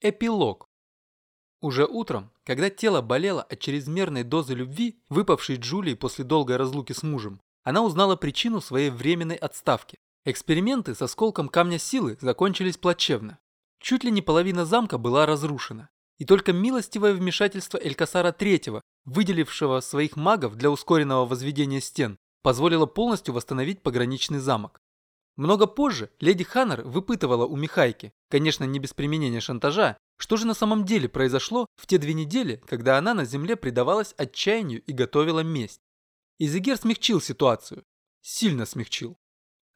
Эпилог. Уже утром, когда тело болело от чрезмерной дозы любви, выпавшей Джулии после долгой разлуки с мужем, она узнала причину своей временной отставки. Эксперименты с осколком камня силы закончились плачевно. Чуть ли не половина замка была разрушена. И только милостивое вмешательство Элькасара III, выделившего своих магов для ускоренного возведения стен, позволило полностью восстановить пограничный замок. Много позже леди Ханнер выпытывала у Михайки, конечно не без применения шантажа, что же на самом деле произошло в те две недели, когда она на земле предавалась отчаянию и готовила месть. Изегер смягчил ситуацию. Сильно смягчил.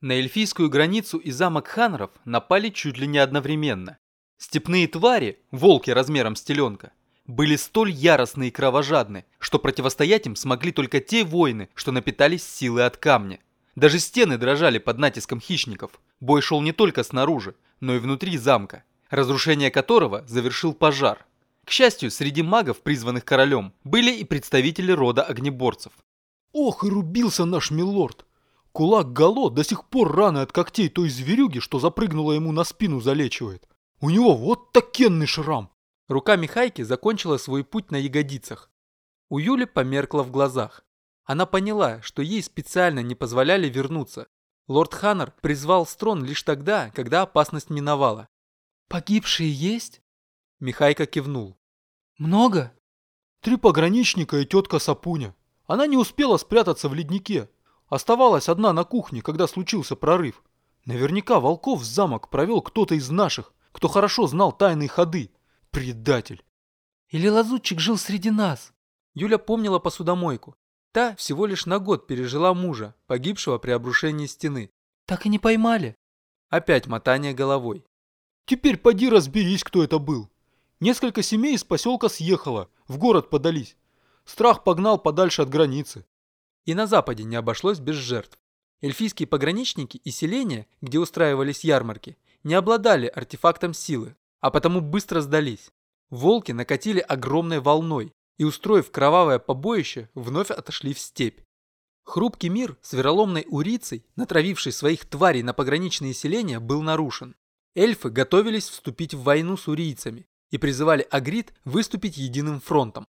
На эльфийскую границу и замок Ханнеров напали чуть ли не одновременно. Степные твари, волки размером с теленка, были столь яростны и кровожадны, что противостоять им смогли только те воины, что напитались силой от камня. Даже стены дрожали под натиском хищников. Бой шел не только снаружи, но и внутри замка, разрушение которого завершил пожар. К счастью, среди магов, призванных королем, были и представители рода огнеборцев. Ох и рубился наш милорд! Кулак Гало до сих пор раны от когтей той зверюги, что запрыгнула ему на спину, залечивает. У него вот такенный шрам. Рука Михайки закончила свой путь на ягодицах. У Юли померкла в глазах. Она поняла, что ей специально не позволяли вернуться. Лорд Ханнер призвал Строн лишь тогда, когда опасность миновала. «Погибшие есть?» Михайка кивнул. «Много?» Три пограничника и тетка Сапуня. Она не успела спрятаться в леднике. Оставалась одна на кухне, когда случился прорыв. Наверняка Волков в замок провел кто-то из наших, кто хорошо знал тайные ходы. Предатель. Или лазутчик жил среди нас? Юля помнила посудомойку. Та всего лишь на год пережила мужа, погибшего при обрушении стены. Так и не поймали. Опять мотание головой. Теперь поди разберись, кто это был. Несколько семей из поселка съехало, в город подались. Страх погнал подальше от границы. И на западе не обошлось без жертв. Эльфийские пограничники и селения, где устраивались ярмарки, не обладали артефактом силы, а потому быстро сдались. Волки накатили огромной волной, и, устроив кровавое побоище, вновь отошли в степь. Хрупкий мир с вероломной урицей, натравившей своих тварей на пограничные селения, был нарушен. Эльфы готовились вступить в войну с урийцами и призывали Агрид выступить единым фронтом.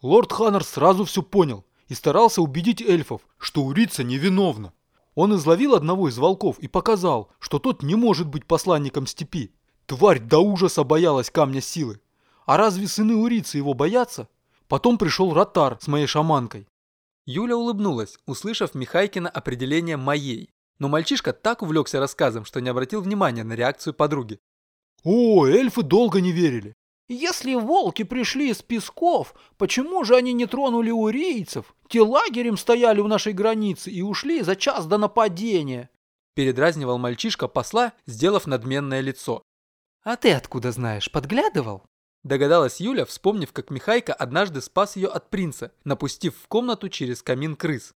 Лорд Ханнер сразу все понял и старался убедить эльфов, что урица невиновна. Он изловил одного из волков и показал, что тот не может быть посланником степи. Тварь до ужаса боялась камня силы. А разве сыны урицы его боятся? Потом пришел Ротар с моей шаманкой. Юля улыбнулась, услышав Михайкина определение «моей». Но мальчишка так увлекся рассказом, что не обратил внимания на реакцию подруги. О, эльфы долго не верили. Если волки пришли из песков, почему же они не тронули урийцев? Те лагерем стояли у нашей границы и ушли за час до нападения. Передразнивал мальчишка посла, сделав надменное лицо. А ты откуда знаешь, подглядывал? Догадалась Юля, вспомнив, как Михайка однажды спас ее от принца, напустив в комнату через камин крыс.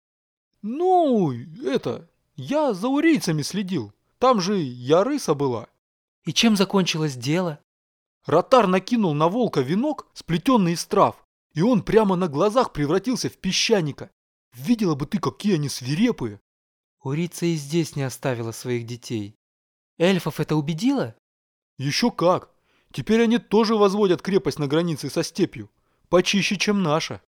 «Ну, это, я за урийцами следил. Там же Ярыса была». «И чем закончилось дело?» Ротар накинул на волка венок, сплетенный из трав, и он прямо на глазах превратился в песчаника. Видела бы ты, какие они свирепые. Урица и здесь не оставила своих детей. Эльфов это убедило? Еще как. Теперь они тоже возводят крепость на границе со степью. Почище, чем наша.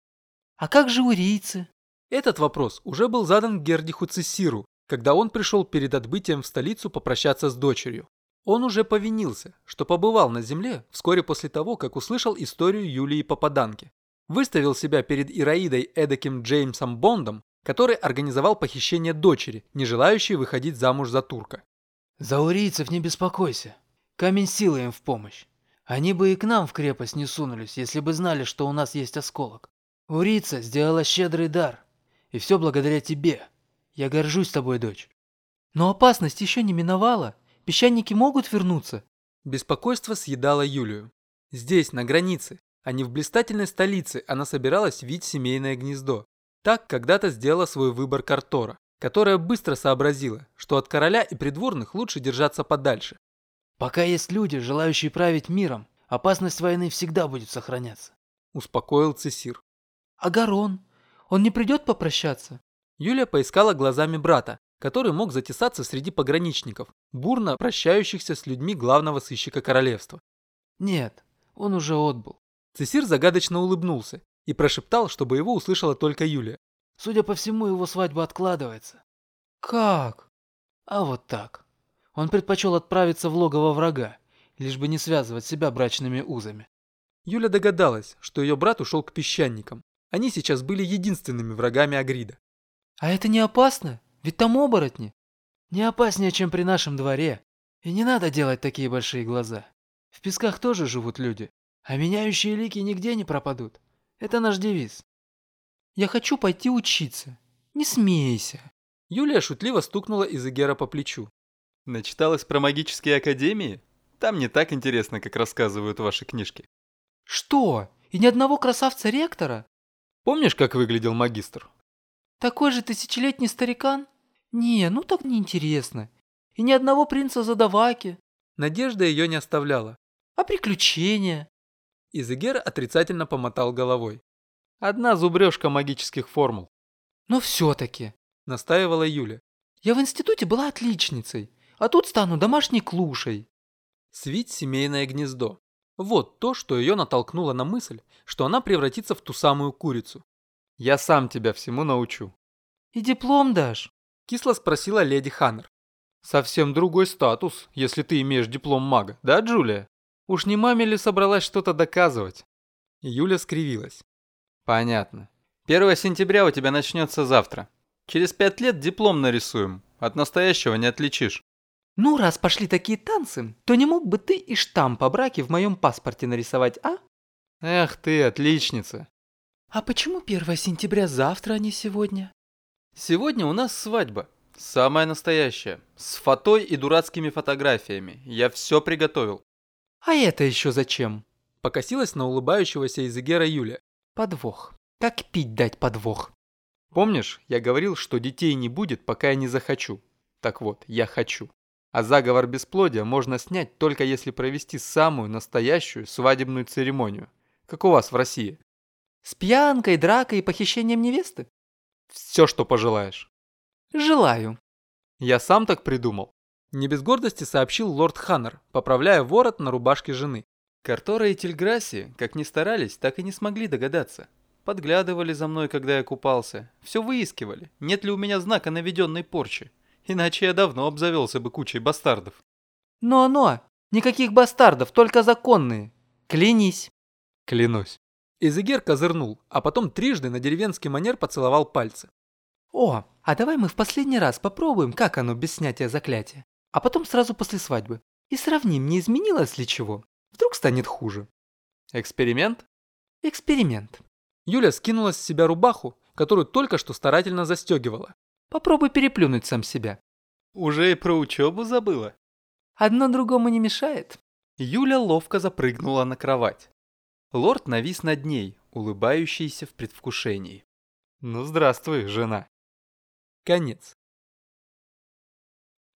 А как же урийцы? Этот вопрос уже был задан Гердиху Цессиру, когда он пришел перед отбытием в столицу попрощаться с дочерью. Он уже повинился, что побывал на земле вскоре после того, как услышал историю Юлии Попаданки. Выставил себя перед Ираидой эдаким Джеймсом Бондом, который организовал похищение дочери, не желающей выходить замуж за турка. «За урийцев не беспокойся. Камень силы им в помощь. Они бы и к нам в крепость не сунулись, если бы знали, что у нас есть осколок. Урица сделала щедрый дар. И все благодаря тебе. Я горжусь тобой, дочь. Но опасность еще не миновала. Песчаники могут вернуться. Беспокойство съедало Юлию. Здесь, на границе, а не в блистательной столице, она собиралась видеть семейное гнездо. Так когда-то сделала свой выбор Картора, которая быстро сообразила, что от короля и придворных лучше держаться подальше. Пока есть люди, желающие править миром, опасность войны всегда будет сохраняться. Успокоил Цесир. А Гарон? Он не придет попрощаться? Юлия поискала глазами брата, который мог затесаться среди пограничников, бурно прощающихся с людьми главного сыщика королевства. Нет, он уже отбыл. Цесир загадочно улыбнулся и прошептал, чтобы его услышала только Юлия. Судя по всему, его свадьба откладывается. Как? А вот так. Он предпочел отправиться в логово врага, лишь бы не связывать себя брачными узами. Юля догадалась, что ее брат ушел к песчаникам. Они сейчас были единственными врагами Агрида. А это не опасно? Ведь там оборотни. Не опаснее, чем при нашем дворе. И не надо делать такие большие глаза. В песках тоже живут люди, а меняющие лики нигде не пропадут. Это наш девиз. Я хочу пойти учиться. Не смейся. Юлия шутливо стукнула Изегера по плечу. Начиталась про магические академии? Там не так интересно, как рассказывают ваши книжки. Что? И ни одного красавца-ректора? Помнишь, как выглядел магистр? Такой же тысячелетний старикан? Не, ну так неинтересно. И ни одного принца задаваки. Надежда ее не оставляла. А приключения? Изегер отрицательно помотал головой. Одна зубрежка магических формул. Но все-таки, настаивала Юля. Я в институте была отличницей, а тут стану домашней клушей. Свить семейное гнездо. Вот то, что ее натолкнуло на мысль, что она превратится в ту самую курицу. Я сам тебя всему научу. И диплом дашь? Кисло спросила леди Ханнер. Совсем другой статус, если ты имеешь диплом мага, да, Джулия? Уж не маме ли собралась что-то доказывать? Юля скривилась. Понятно. 1 сентября у тебя начнется завтра. Через пять лет диплом нарисуем. От настоящего не отличишь. Ну, раз пошли такие танцы, то не мог бы ты и штамп о браке в моем паспорте нарисовать, а? Эх ты, отличница. А почему 1 сентября завтра, а не сегодня? Сегодня у нас свадьба. Самая настоящая. С фотой и дурацкими фотографиями. Я все приготовил. А это еще зачем? Покосилась на улыбающегося Изегера Юля. Подвох. Как пить дать подвох? Помнишь, я говорил, что детей не будет, пока я не захочу? Так вот, я хочу. А заговор бесплодия можно снять только если провести самую настоящую свадебную церемонию, как у вас в России. С пьянкой, дракой и похищением невесты? Все, что пожелаешь. Желаю. Я сам так придумал. Не без гордости сообщил лорд Ханнер, поправляя ворот на рубашке жены. Картора и Тельграсси, как ни старались, так и не смогли догадаться. Подглядывали за мной, когда я купался. Все выискивали, нет ли у меня знака наведенной порчи. Иначе я давно обзавелся бы кучей бастардов. Но-но, никаких бастардов, только законные. Клянись. Клянусь. Изегер козырнул, а потом трижды на деревенский манер поцеловал пальцы. О, а давай мы в последний раз попробуем, как оно без снятия заклятия. А потом сразу после свадьбы. И сравним, не изменилось ли чего. Вдруг станет хуже. Эксперимент? Эксперимент. Юля скинула с себя рубаху, которую только что старательно застегивала. Попробуй переплюнуть сам себя. Уже и про учебу забыла. Одно другому не мешает. Юля ловко запрыгнула на кровать. Лорд навис над ней, улыбающийся в предвкушении. Ну здравствуй, жена. Конец.